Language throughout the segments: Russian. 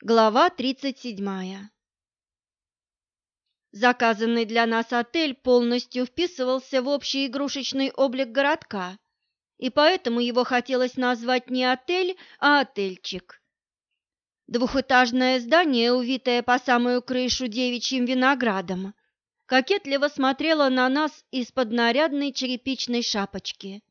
Глава 37. Заказанный для нас отель полностью вписывался в общий игрушечный облик городка, и поэтому его хотелось назвать не отель, а отельчик. Двухэтажное здание, увитое по самую крышу девичьим виноградом, кокетливо смотрело на нас из-под нарядной черепичной шапочки.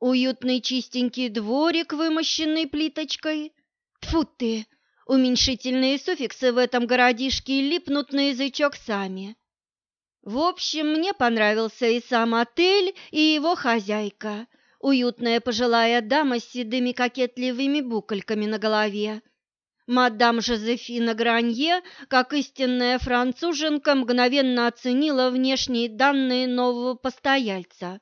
Уютный чистенький дворик, вымощенный плиточкой. Тьфу ты! Уменьшительные суффиксы в этом городишке липнут на язычок сами. В общем, мне понравился и сам отель, и его хозяйка, уютная пожилая дама с седыми кокетливыми букольками на голове. Мадам Жозефина Гранье, как истинная француженка, мгновенно оценила внешние данные нового постояльца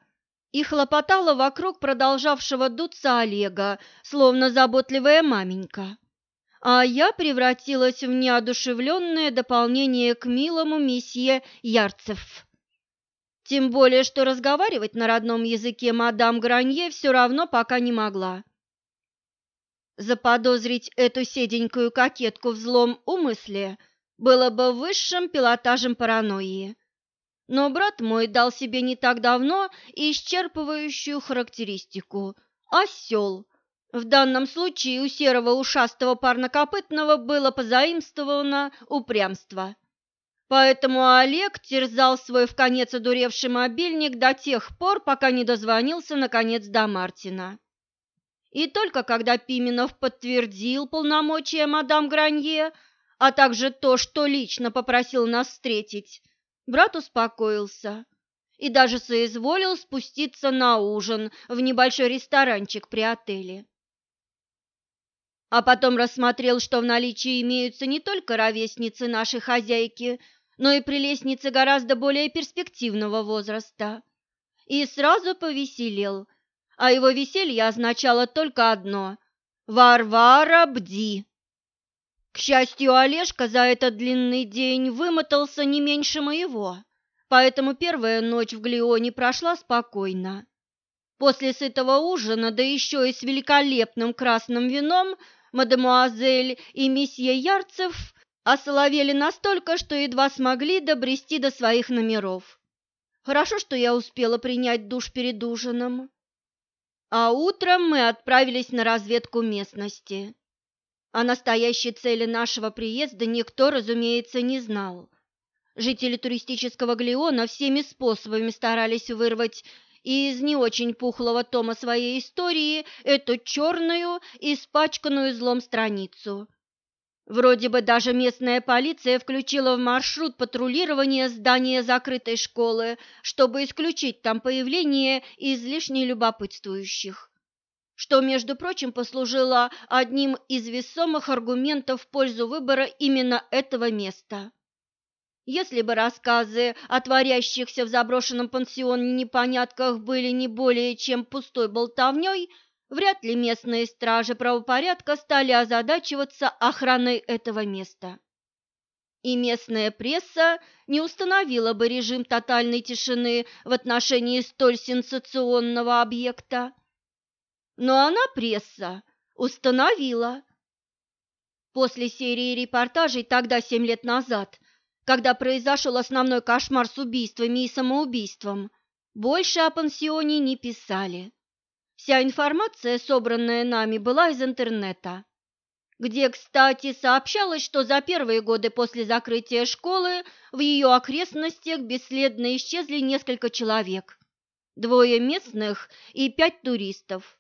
и хлопотала вокруг продолжавшего дуться Олега, словно заботливая маменька а я превратилась в неодушевленное дополнение к милому месье Ярцев. Тем более, что разговаривать на родном языке мадам Гранье все равно пока не могла. Заподозрить эту седенькую кокетку в злом умысле было бы высшим пилотажем паранойи. Но брат мой дал себе не так давно исчерпывающую характеристику – осел – в данном случае у серого ушастого парнокопытного было позаимствовано упрямство. Поэтому Олег терзал свой в конец одуревший мобильник до тех пор, пока не дозвонился наконец до Мартина. И только когда Пименов подтвердил полномочия мадам Гранье, а также то, что лично попросил нас встретить, брат успокоился и даже соизволил спуститься на ужин в небольшой ресторанчик при отеле а потом рассмотрел, что в наличии имеются не только ровесницы нашей хозяйки, но и прелестницы гораздо более перспективного возраста. И сразу повеселел, а его веселье означало только одно – «Варвара, бди!». К счастью, Олежка за этот длинный день вымотался не меньше моего, поэтому первая ночь в Глионе прошла спокойно. После сытого ужина, да еще и с великолепным красным вином – мадемуазель и месье Ярцев осоловели настолько, что едва смогли добрести до своих номеров. Хорошо, что я успела принять душ перед ужином. А утром мы отправились на разведку местности. О настоящей цели нашего приезда никто, разумеется, не знал. Жители туристического Глиона всеми способами старались вырвать и из не очень пухлого тома своей истории эту черную, испачканную злом страницу. Вроде бы даже местная полиция включила в маршрут патрулирования здания закрытой школы, чтобы исключить там появление излишне любопытствующих, что, между прочим, послужило одним из весомых аргументов в пользу выбора именно этого места. Если бы рассказы о творящихся в заброшенном пансионе непонятках были не более чем пустой болтовней, вряд ли местные стражи правопорядка стали озадачиваться охраной этого места. И местная пресса не установила бы режим тотальной тишины в отношении столь сенсационного объекта. Но она, пресса, установила. После серии репортажей тогда, семь лет назад, когда произошел основной кошмар с убийствами и самоубийством, больше о пансионе не писали. Вся информация, собранная нами, была из интернета, где, кстати, сообщалось, что за первые годы после закрытия школы в ее окрестностях бесследно исчезли несколько человек, двое местных и пять туристов.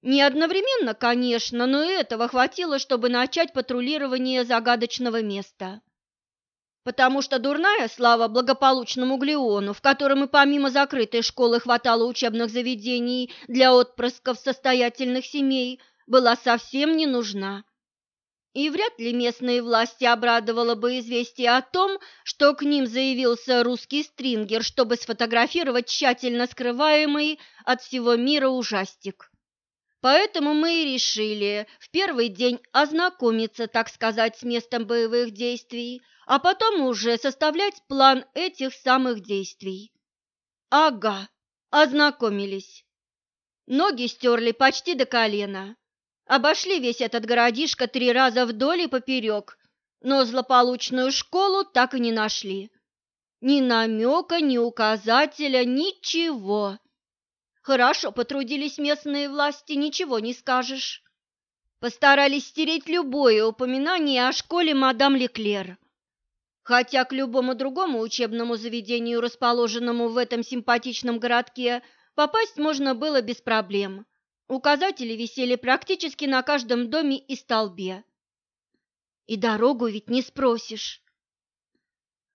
Не одновременно, конечно, но этого хватило, чтобы начать патрулирование загадочного места потому что дурная слава благополучному Глеону, в котором и помимо закрытой школы хватало учебных заведений для отпрысков состоятельных семей, была совсем не нужна. И вряд ли местные власти обрадовало бы известие о том, что к ним заявился русский стрингер, чтобы сфотографировать тщательно скрываемый от всего мира ужастик. Поэтому мы и решили в первый день ознакомиться, так сказать, с местом боевых действий, а потом уже составлять план этих самых действий. Ага, ознакомились. Ноги стерли почти до колена, Обошли весь этот городишко три раза вдоль и поперек, но злополучную школу так и не нашли. Ни намека, ни указателя, ничего. Хорошо потрудились местные власти, ничего не скажешь. Постарались стереть любое упоминание о школе мадам Леклер. Хотя к любому другому учебному заведению, расположенному в этом симпатичном городке, попасть можно было без проблем. Указатели висели практически на каждом доме и столбе. И дорогу ведь не спросишь.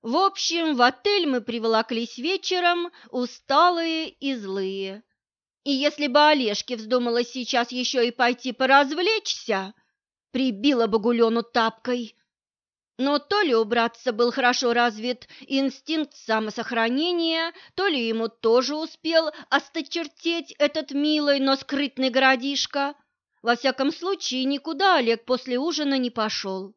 В общем, в отель мы приволоклись вечером, усталые и злые. И если бы Олежке вздумалось сейчас еще и пойти поразвлечься, прибила бы Гулену тапкой. Но то ли у братца был хорошо развит инстинкт самосохранения, то ли ему тоже успел осточертеть этот милый, но скрытный городишко. Во всяком случае, никуда Олег после ужина не пошел.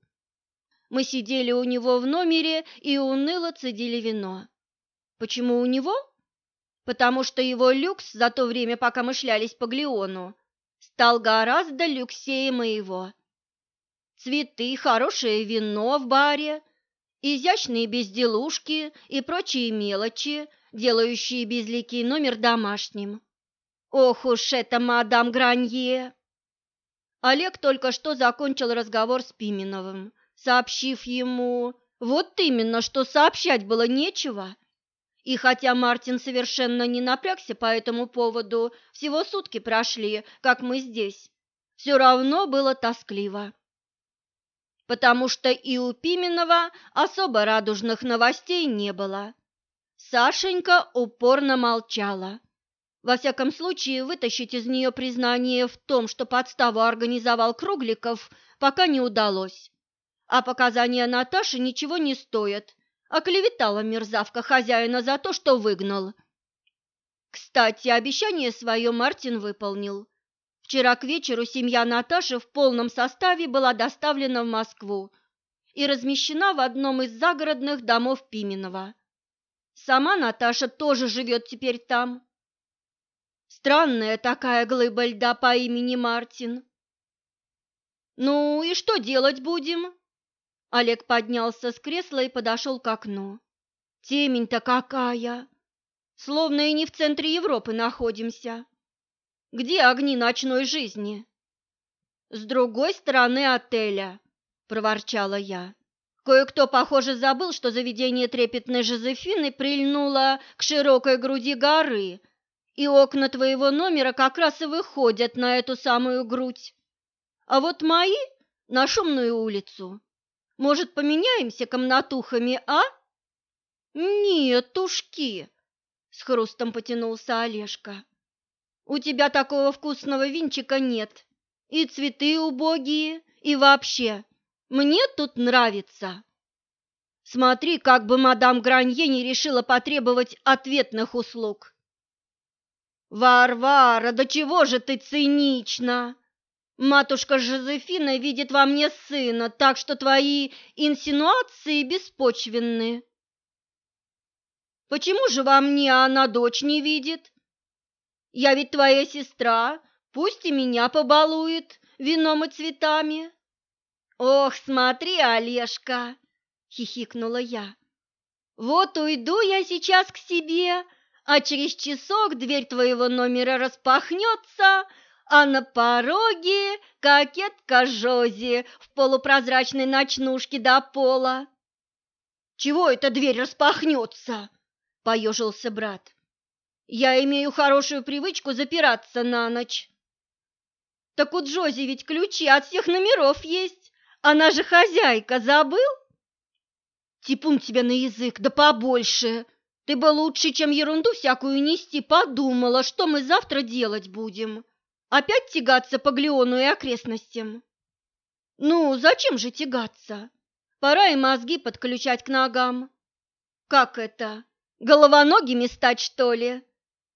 Мы сидели у него в номере и уныло цедили вино. Почему у него? Потому что его люкс за то время, пока мы шлялись по Глеону, стал гораздо люксее моего цветы, хорошее вино в баре, изящные безделушки и прочие мелочи, делающие безликий номер домашним. Ох уж это мадам Гранье! Олег только что закончил разговор с Пименовым, сообщив ему, вот именно, что сообщать было нечего. И хотя Мартин совершенно не напрягся по этому поводу, всего сутки прошли, как мы здесь, все равно было тоскливо потому что и у Пименова особо радужных новостей не было. Сашенька упорно молчала. Во всяком случае, вытащить из нее признание в том, что подставу организовал Кругликов, пока не удалось. А показания Наташи ничего не стоят. Оклеветала мерзавка хозяина за то, что выгнал. Кстати, обещание свое Мартин выполнил. Вчера к вечеру семья Наташи в полном составе была доставлена в Москву и размещена в одном из загородных домов Пименова. Сама Наташа тоже живет теперь там. Странная такая глыба льда по имени Мартин. «Ну и что делать будем?» Олег поднялся с кресла и подошел к окну. «Темень-то какая! Словно и не в центре Европы находимся. Где огни ночной жизни? С другой стороны отеля, проворчала я. Кое-кто, похоже, забыл, что заведение трепетной Жозефины прильнуло к широкой груди горы, и окна твоего номера как раз и выходят на эту самую грудь. А вот мои на шумную улицу. Может, поменяемся комнатухами, а? Нет, тушки, с хрустом потянулся Олежка. У тебя такого вкусного винчика нет. И цветы убогие, и вообще. Мне тут нравится. Смотри, как бы мадам Гранье не решила потребовать ответных услуг. Варвара, до чего же ты цинична? Матушка Жозефина видит во мне сына, так что твои инсинуации беспочвенны. Почему же во мне она дочь не видит? Я ведь твоя сестра, пусть и меня побалует вином и цветами. Ох, смотри, Олежка, хихикнула я. Вот уйду я сейчас к себе, а через часок дверь твоего номера распахнется, а на пороге кокетка Жози в полупрозрачной ночнушке до пола. «Чего эта дверь распахнется?» – поежился брат. Я имею хорошую привычку запираться на ночь. Так у Джози ведь ключи от всех номеров есть. Она же хозяйка, забыл? Типун тебя на язык, да побольше. Ты бы лучше, чем ерунду всякую нести, подумала, что мы завтра делать будем. Опять тягаться по Глеону и окрестностям? Ну, зачем же тягаться? Пора и мозги подключать к ногам. Как это? Головоногими стать, что ли?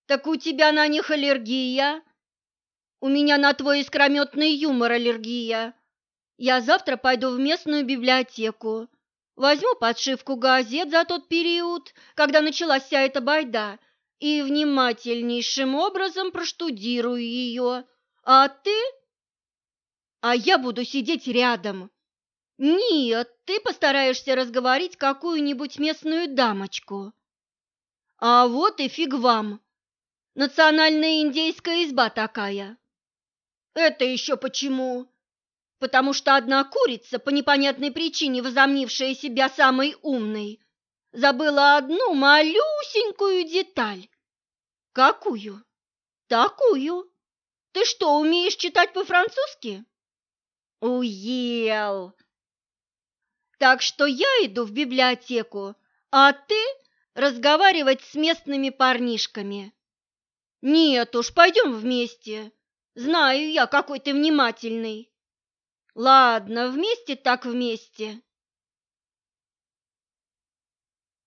Так у тебя на них аллергия? У меня на твой искрометный юмор аллергия. Я завтра пойду в местную библиотеку. Возьму подшивку газет за тот период, когда началась вся эта байда, и внимательнейшим образом проштудирую ее. А ты? а я буду сидеть рядом. Нет, ты постараешься разговорить какую-нибудь местную дамочку. А вот и фиг вам. Национальная индейская изба такая. Это еще почему? Потому что одна курица, по непонятной причине возомнившая себя самой умной, забыла одну малюсенькую деталь. Какую? Такую. Ты что, умеешь читать по-французски? Уел. Так что я иду в библиотеку, а ты разговаривать с местными парнишками. Нет уж, пойдем вместе. Знаю я, какой ты внимательный. Ладно, вместе так вместе.